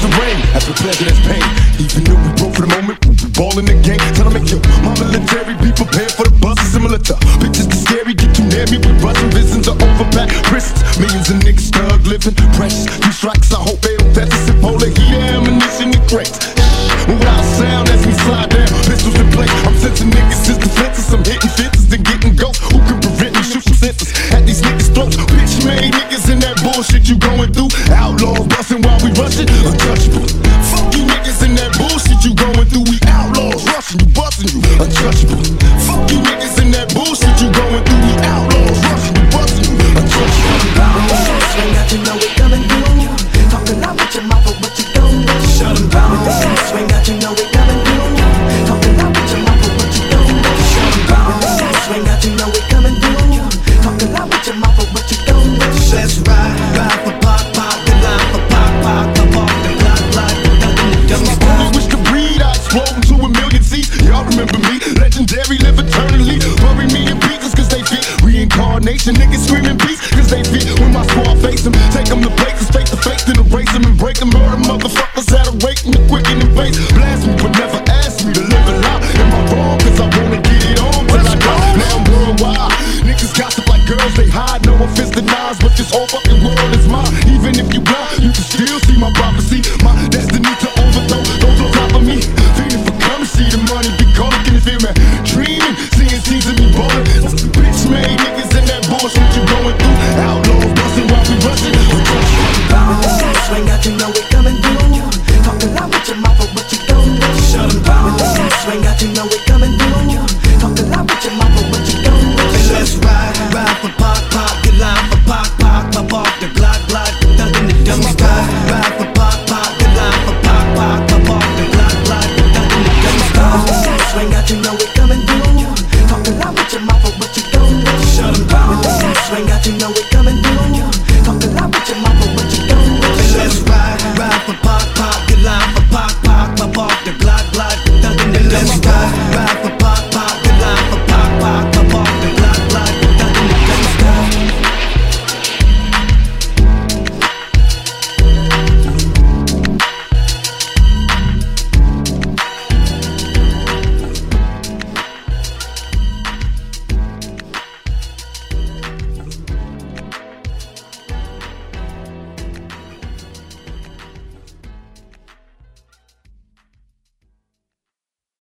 was the rain. That's what president's pain. Even though we broke for the moment, we ball in the game. Tell them, yo, my military, be prepared for the bus. It's similar to bitches to scary, get too near me with Russian visions to overpack wrists. Millions of niggas stuck living, precious. These strikes, I hope they don't test us. If only he ammunition and crates. Without sound, as we slide down, pistols in place. I'm sensing niggas since the. I'm while. Untouchable. Fuck you niggas in that bullshit you going through. We outlaws rushing you, busting you. Untouchable. Eternally. Bury me in pieces cause they fit. Reincarnation, niggas screaming peace cause they fit. When my squad face them, take them to places, face to face, then erase them and break them. Murder motherfuckers at a rate and quick in the face. Blast me, but never ask me to live a lie. Am I wrong? Cause I wanna get it on till I die. Now I'm worldwide. Niggas gossip like girls, they hide. No offense Nas, but this whole scenes of me ballin'. Bitch made niggas in that bullshit you going through. Outlaws bustin' while we rushin'. With the sound swing out, you know through. Talking loud with your mouth, but what you gon' do? Shut 'em down. Swing out, you know life, life.